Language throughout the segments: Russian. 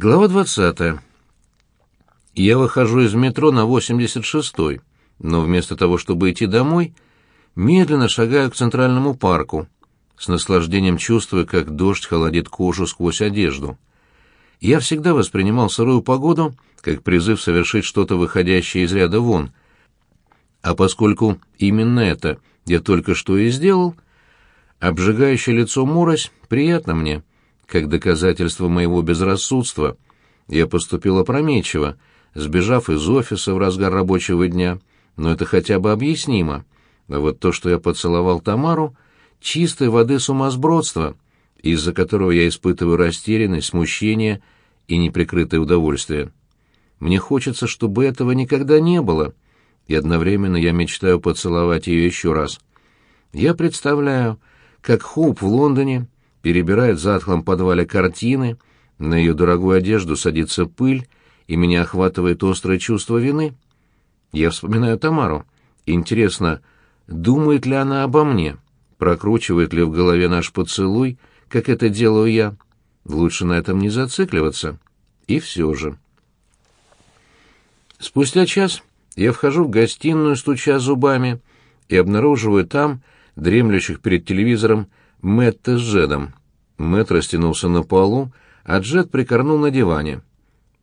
Глава 20. Я выхожу из метро на 86-й, но вместо того, чтобы идти домой, медленно шагаю к центральному парку, с наслаждением чувствуя, как дождь холодит кожу сквозь одежду. Я всегда воспринимал сырую погоду как призыв совершить что-то выходящее из ряда вон. А поскольку именно это я только что и сделал, обжигающее лицо морось приятно мне — как доказательство моего безрассудства. Я поступил опрометчиво, сбежав из офиса в разгар рабочего дня, но это хотя бы объяснимо. А вот то, что я поцеловал Тамару, чистой воды сумасбродство, из-за которого я испытываю растерянность, смущение и неприкрытое удовольствие. Мне хочется, чтобы этого никогда не было, и одновременно я мечтаю поцеловать ее еще раз. Я представляю, как Хоуп в Лондоне перебирает в затхлом подвале картины, на ее дорогую одежду садится пыль, и меня охватывает острое чувство вины. Я вспоминаю Тамару. Интересно, думает ли она обо мне? Прокручивает ли в голове наш поцелуй, как это делаю я? Лучше на этом не зацикливаться. И все же. Спустя час я вхожу в гостиную, стуча зубами, и обнаруживаю там дремлющих перед телевизором Мэтта с Джедом. Мэтт растянулся на полу, а Джед прикорнул на диване.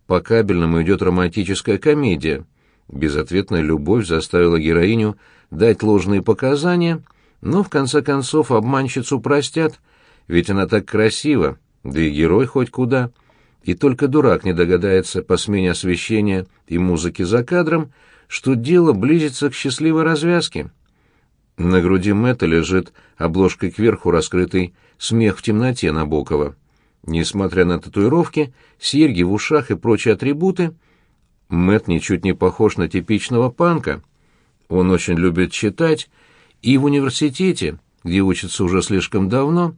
По кабельному идет романтическая комедия. Безответная любовь заставила героиню дать ложные показания, но в конце концов обманщицу простят, ведь она так красива, да и герой хоть куда. И только дурак не догадается по смене освещения и музыки за кадром, что дело близится к счастливой развязке. На груди Мэтта лежит обложкой кверху раскрытый смех в темноте Набокова. Несмотря на татуировки, серьги в ушах и прочие атрибуты, Мэтт ничуть не похож на типичного панка. Он очень любит читать, и в университете, где учится уже слишком давно,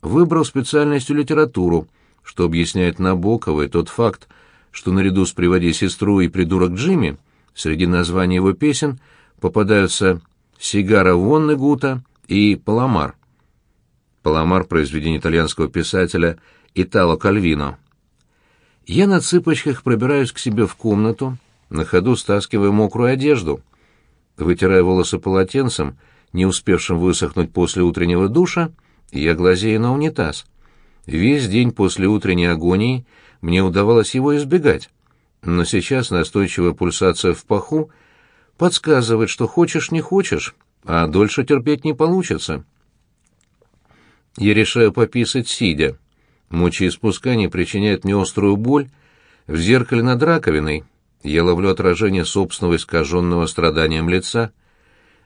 выбрал специальностью литературу, что объясняет Набокова и тот факт, что наряду с «Приводи сестру» и «Придурок Джимми» среди названий его песен попадаются Сигара Воннегута и Паламар. Паламар — произведение итальянского писателя Итало Кальвино. Я на цыпочках пробираюсь к себе в комнату, на ходу стаскивая мокрую одежду. Вытирая волосы полотенцем, не успевшим высохнуть после утреннего душа, я глазею на унитаз. Весь день после утренней агонии мне удавалось его избегать, но сейчас настойчивая пульсация в паху подсказывает, что хочешь не хочешь, а дольше терпеть не получится. Я решаю пописать сидя. Мочеиспускание причиняет мне острую боль. В зеркале над раковиной я ловлю отражение собственного искаженного страданием лица.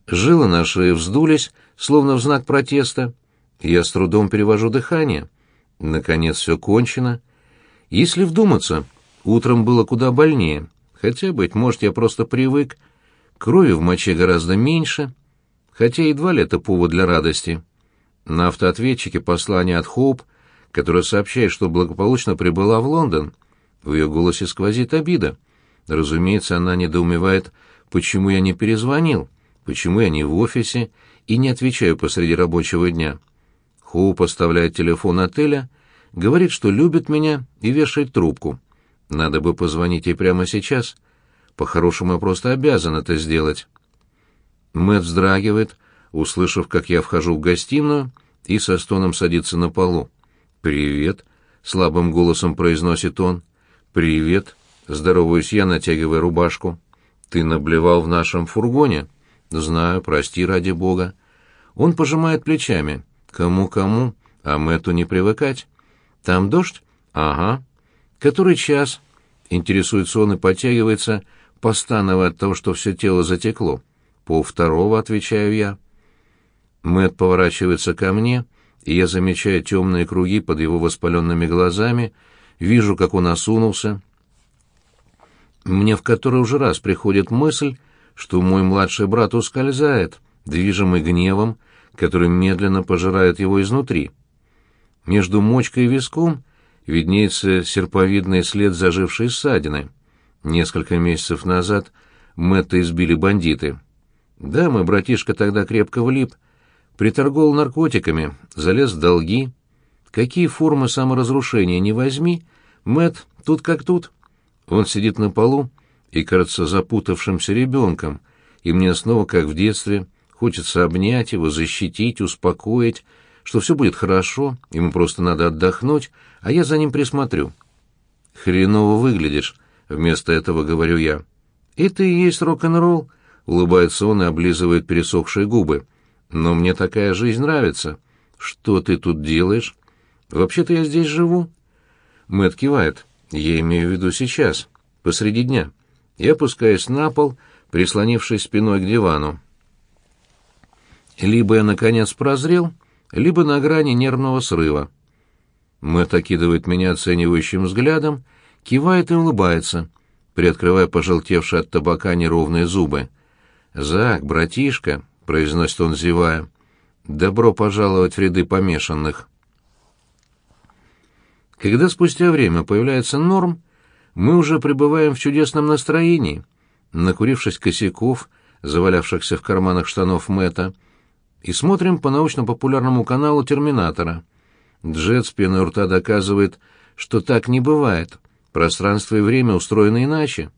Жилы на шее вздулись, словно в знак протеста. Я с трудом перевожу дыхание. Наконец все кончено. Если вдуматься, утром было куда больнее. Хотя, быть может, я просто привык, Крови в моче гораздо меньше, хотя едва ли это повод для радости. На автоответчике послание от Хоуп, которое сообщает, что благополучно прибыла в Лондон. В ее голосе сквозит обида. Разумеется, она недоумевает, почему я не перезвонил, почему я не в офисе и не отвечаю посреди рабочего дня. Хоуп оставляет телефон отеля, говорит, что любит меня и вешает трубку. Надо бы позвонить ей прямо сейчас. По-хорошему, я просто обязан это сделать. Мэтт вздрагивает, услышав, как я вхожу в гостиную, и со стоном садится на полу. «Привет», — слабым голосом произносит он. «Привет», — здороваюсь я, натягивая рубашку. «Ты наблевал в нашем фургоне?» «Знаю, прости ради бога». Он пожимает плечами. «Кому-кому, а Мэтту не привыкать». «Там дождь?» «Ага». «Который час?» Интересуется он и подтягивается, постановая от того, что все тело затекло. «Пол второго», — отвечаю я. Мэт поворачивается ко мне, и я замечаю темные круги под его воспаленными глазами, вижу, как он осунулся. Мне в который уже раз приходит мысль, что мой младший брат ускользает, движимый гневом, который медленно пожирает его изнутри. Между мочкой и виском виднеется серповидный след зажившей ссадины — Несколько месяцев назад Мэтта избили бандиты. Да, мой братишка тогда крепко влип, приторговал наркотиками, залез в долги. Какие формы саморазрушения не возьми, Мэт Тут как тут. Он сидит на полу и кажется запутавшимся ребенком, и мне снова, как в детстве, хочется обнять его, защитить, успокоить, что все будет хорошо, ему просто надо отдохнуть, а я за ним присмотрю. «Хреново выглядишь», — вместо этого говорю я. «Это и есть рок-н-ролл», — улыбается он и облизывает пересохшие губы. «Но мне такая жизнь нравится. Что ты тут делаешь?» «Вообще-то я здесь живу». Мэтт кивает. «Я имею в виду сейчас, посреди дня». Я опускаюсь на пол, прислонившись спиной к дивану. Либо я, наконец, прозрел, либо на грани нервного срыва. Мэтт окидывает меня оценивающим взглядом, кивает и улыбается, приоткрывая пожелтевшие от табака неровные зубы. «Зак, братишка», — произносит он, зевая, — «добро пожаловать в ряды помешанных». Когда спустя время появляется Норм, мы уже пребываем в чудесном настроении, накурившись косяков, завалявшихся в карманах штанов Мэтта, и смотрим по научно-популярному каналу «Терминатора». Джет с пеной рта доказывает, что так не бывает, пространство и время устроены иначе.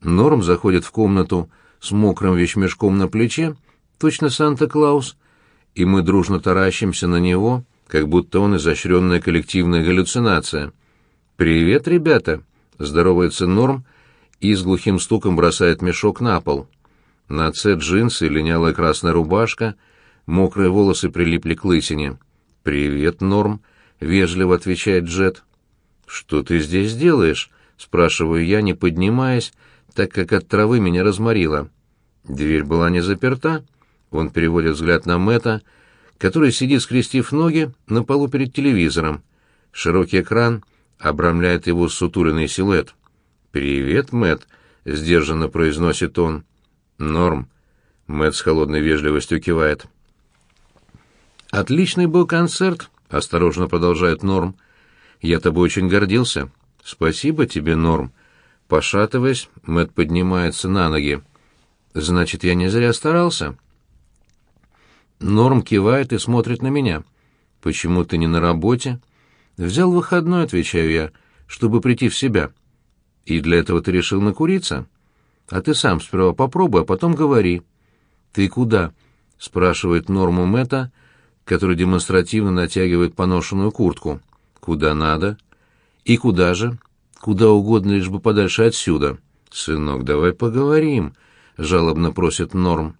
Норм заходит в комнату с мокрым вещмешком на плече, точно Санта-Клаус, и мы дружно таращимся на него, как будто он изощренная коллективная галлюцинация. «Привет, ребята!» Здоровается Норм и с глухим стуком бросает мешок на пол. На отце джинсы, линялая красная рубашка, мокрые волосы прилипли к лысине. «Привет, Норм», — вежливо отвечает Джет. «Что ты здесь делаешь?» — спрашиваю я, не поднимаясь, так как от травы меня разморило. Дверь была не заперта. Он переводит взгляд на Мэтта, который сидит, скрестив ноги, на полу перед телевизором. Широкий экран обрамляет его сутуленный силуэт. «Привет, Мэт, сдержанно произносит он. «Норм», — Мэт с холодной вежливостью кивает. «Отличный был концерт», — осторожно продолжает Норм. «Я тобой очень гордился. Спасибо тебе, Норм». Пошатываясь, Мэт поднимается на ноги. «Значит, я не зря старался?» Норм кивает и смотрит на меня. «Почему ты не на работе?» Взял выходной, отвечаю я, чтобы прийти в себя. И для этого ты решил накуриться? А ты сам сперва попробуй, а потом говори. Ты куда? спрашивает Норму Мэтта, который демонстративно натягивает поношенную куртку. Куда надо? И куда же? Куда угодно, лишь бы подальше отсюда. Сынок, давай поговорим, жалобно просит Норм.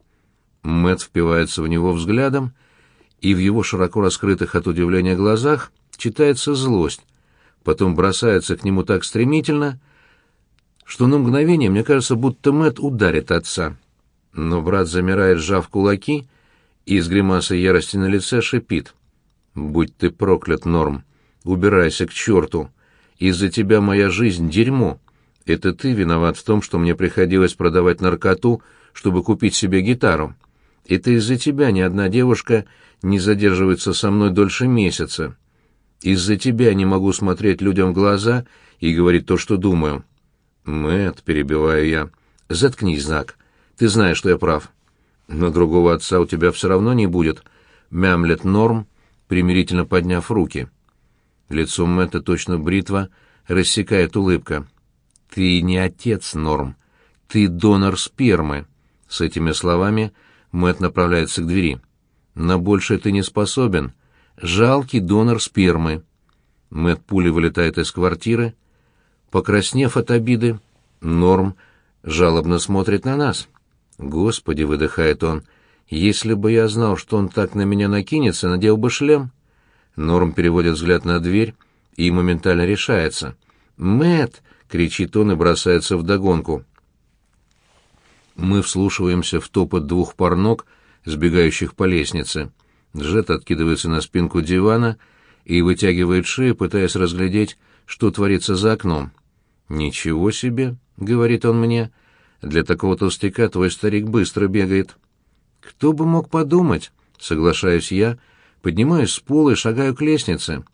Мэт впивается в него взглядом, и в его широко раскрытых от удивления глазах читается злость, потом бросается к нему так стремительно, что на мгновение мне кажется, будто Мэт ударит отца. Но брат замирает, сжав кулаки, и с гримасой ярости на лице шипит. «Будь ты проклят, Норм! Убирайся к черту! Из-за тебя моя жизнь — дерьмо! Это ты виноват в том, что мне приходилось продавать наркоту, чтобы купить себе гитару. Это из-за тебя ни одна девушка не задерживается со мной дольше месяца. Из-за тебя не могу смотреть людям в глаза и говорить то, что думаю. Мэт, перебиваю я. Заткнись, Зак. Ты знаешь, что я прав. Но другого отца у тебя все равно не будет. Мямлет Норм, примирительно подняв руки. Лицо Мэтта точно бритва, рассекает улыбка. Ты не отец, Норм. Ты донор спермы. С этими словами Мэт направляется к двери. На большее ты не способен жалкий донор спермы. Мэт пулей вылетает из квартиры. Покраснев от обиды, Норм жалобно смотрит на нас. «Господи!» — выдыхает он. «Если бы я знал, что он так на меня накинется, надел бы шлем». Норм переводит взгляд на дверь и моментально решается. Мэт! кричит он и бросается в догонку. Мы вслушиваемся в топот двух пар ног, сбегающих по лестнице. Джет откидывается на спинку дивана и вытягивает шею, пытаясь разглядеть, что творится за окном. «Ничего себе!» — говорит он мне. «Для такого толстяка твой старик быстро бегает». «Кто бы мог подумать?» — соглашаюсь я, поднимаюсь с пола и шагаю к лестнице.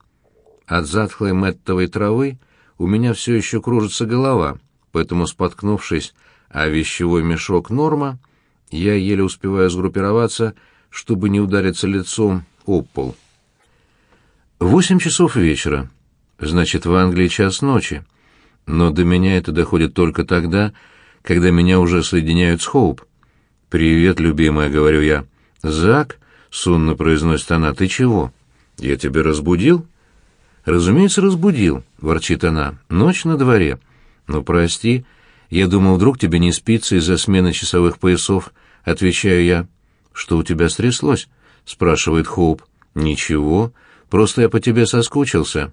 От затхлой мэттовой травы у меня все еще кружится голова, поэтому, споткнувшись о вещевой мешок Норма, я еле успеваю сгруппироваться — чтобы не удариться лицом об пол. Восемь часов вечера. Значит, в Англии час ночи. но до меня это доходит только тогда, когда меня уже соединяют с Хоуп. «Привет, любимая», — говорю я. «Зак?» — сонно произносит она. «Ты чего? Я тебя разбудил?» «Разумеется, разбудил», — ворчит она. «Ночь на дворе». «Ну, прости. Я думал, вдруг тебе не спится из-за смены часовых поясов», — отвечаю я. «Что у тебя стряслось?» — спрашивает Хоуп. «Ничего. Просто я по тебе соскучился».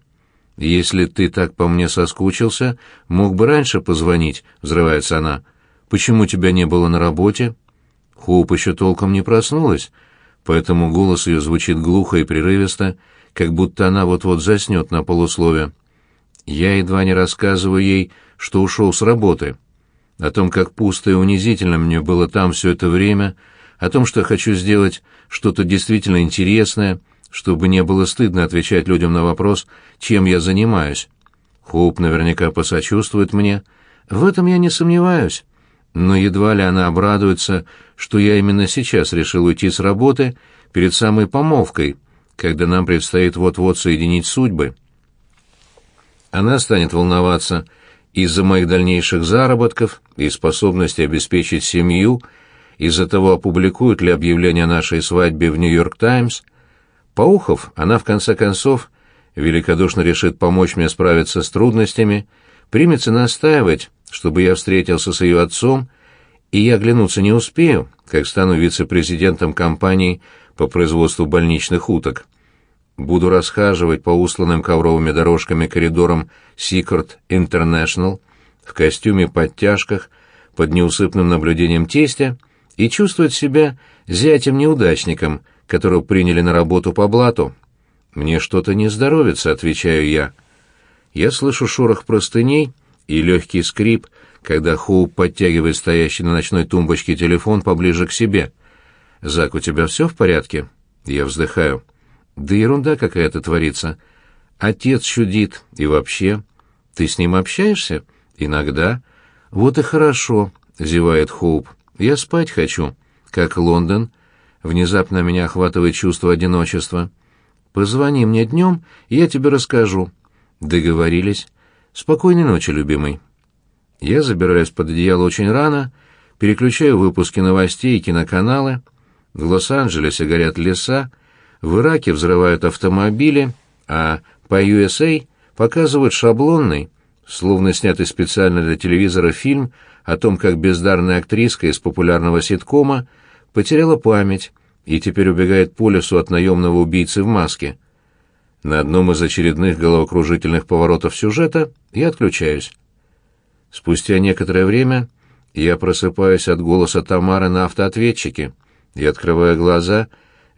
«Если ты так по мне соскучился, мог бы раньше позвонить», — взрывается она. «Почему тебя не было на работе?» Хоуп еще толком не проснулась, поэтому голос ее звучит глухо и прерывисто, как будто она вот-вот заснет на полуслове. Я едва не рассказываю ей, что ушел с работы. О том, как пусто и унизительно мне было там все это время, о том, что хочу сделать что-то действительно интересное — чтобы не было стыдно отвечать людям на вопрос, чем я занимаюсь. Хоуп наверняка посочувствует мне. В этом я не сомневаюсь. Но едва ли она обрадуется, что я именно сейчас решил уйти с работы перед самой помолвкой, когда нам предстоит вот-вот соединить судьбы. Она станет волноваться из-за моих дальнейших заработков и способности обеспечить семью, из-за того, опубликуют ли объявление о нашей свадьбе в «Нью-Йорк Таймс», Поухов, она в конце концов великодушно решит помочь мне справиться с трудностями, примется настаивать, чтобы я встретился с ее отцом, и я оглянуться не успею, как стану вице-президентом компании по производству больничных уток. Буду расхаживать по усланным ковровыми дорожками коридорам Secret International в костюме-подтяжках под неусыпным наблюдением тестя и чувствовать себя зятем-неудачником — которого приняли на работу по блату. «Мне что-то не здоровится», — отвечаю я. Я слышу шорох простыней и легкий скрип, когда Хоуп подтягивает стоящий на ночной тумбочке телефон поближе к себе. «Зак, у тебя все в порядке?» Я вздыхаю. «Да ерунда какая-то творится. Отец чудит. И вообще. Ты с ним общаешься?» «Иногда». «Вот и хорошо», — зевает Хоуп. «Я спать хочу». «Как Лондон?» Внезапно меня охватывает чувство одиночества. Позвони мне днем, я тебе расскажу. Договорились. Спокойной ночи, любимый. Я забираюсь под одеяло очень рано, переключаю выпуски новостей и киноканалы. В Лос-Анджелесе горят леса, в Ираке взрывают автомобили, а по USA показывают шаблонный, словно снятый специально для телевизора фильм о том, как бездарная актриска из популярного ситкома потеряла память и теперь убегает по лесу от наемного убийцы в маске. На одном из очередных головокружительных поворотов сюжета я отключаюсь. Спустя некоторое время я просыпаюсь от голоса Тамары на автоответчике и открываю глаза,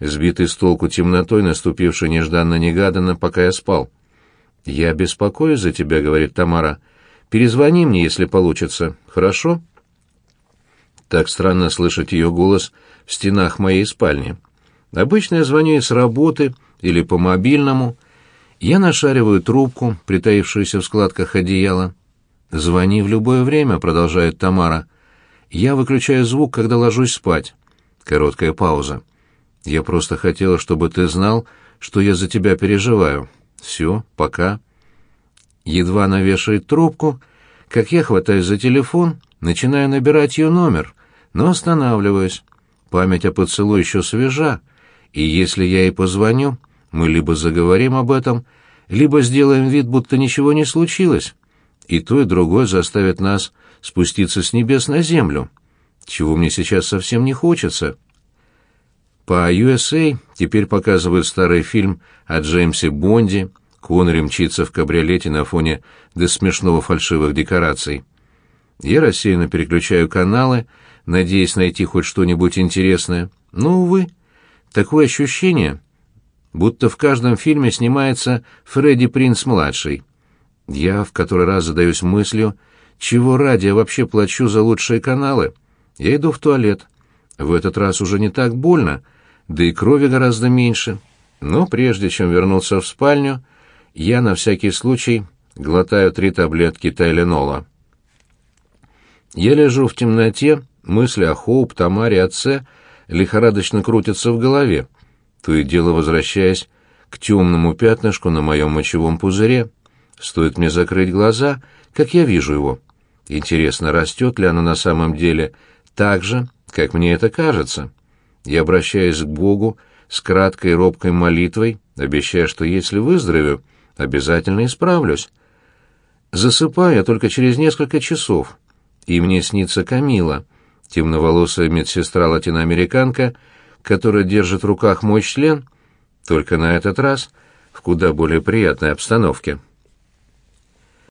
сбитый с толку темнотой, наступившей нежданно-негаданно, пока я спал. «Я беспокоюсь за тебя», — говорит Тамара. «Перезвони мне, если получится, хорошо?» Так странно слышать ее голос в стенах моей спальни. Обычно я звоню с работы или по мобильному. Я нашариваю трубку, притаившуюся в складках одеяла. «Звони в любое время», — продолжает Тамара. «Я выключаю звук, когда ложусь спать». Короткая пауза. «Я просто хотела, чтобы ты знал, что я за тебя переживаю. Все, пока». Едва она трубку, как я хватаюсь за телефон, начинаю набирать ее номер, но останавливаюсь. Память о поцелуе еще свежа, и если я ей позвоню, мы либо заговорим об этом, либо сделаем вид, будто ничего не случилось. И то, и другое заставит нас спуститься с небес на землю, чего мне сейчас совсем не хочется. По USA теперь показывают старый фильм о Джеймсе Бонде, Коннери мчится в кабриолете на фоне до смешного фальшивых декораций. Я рассеянно переключаю каналы, надеясь найти хоть что-нибудь интересное. Но, увы, такое ощущение, будто в каждом фильме снимается Фредди Принц-младший. Я в который раз задаюсь мыслью, чего ради я вообще плачу за лучшие каналы. Я иду в туалет. В этот раз уже не так больно, да и крови гораздо меньше. Но прежде чем вернуться в спальню, я на всякий случай глотаю три таблетки тайленола. Я лежу в темноте, Мысли о Хоуп, Тамаре, отце лихорадочно крутятся в голове, то и дело возвращаясь к темному пятнышку на моем мочевом пузыре. Стоит мне закрыть глаза, как я вижу его. Интересно, растет ли оно на самом деле так же, как мне это кажется? Я обращаюсь к Богу с краткой робкой молитвой, обещая, что если выздоровею, обязательно исправлюсь. Засыпаю только через несколько часов, и мне снится Камила, темноволосая медсестра-латиноамериканка, которая держит в руках мой член, только на этот раз в куда более приятной обстановке.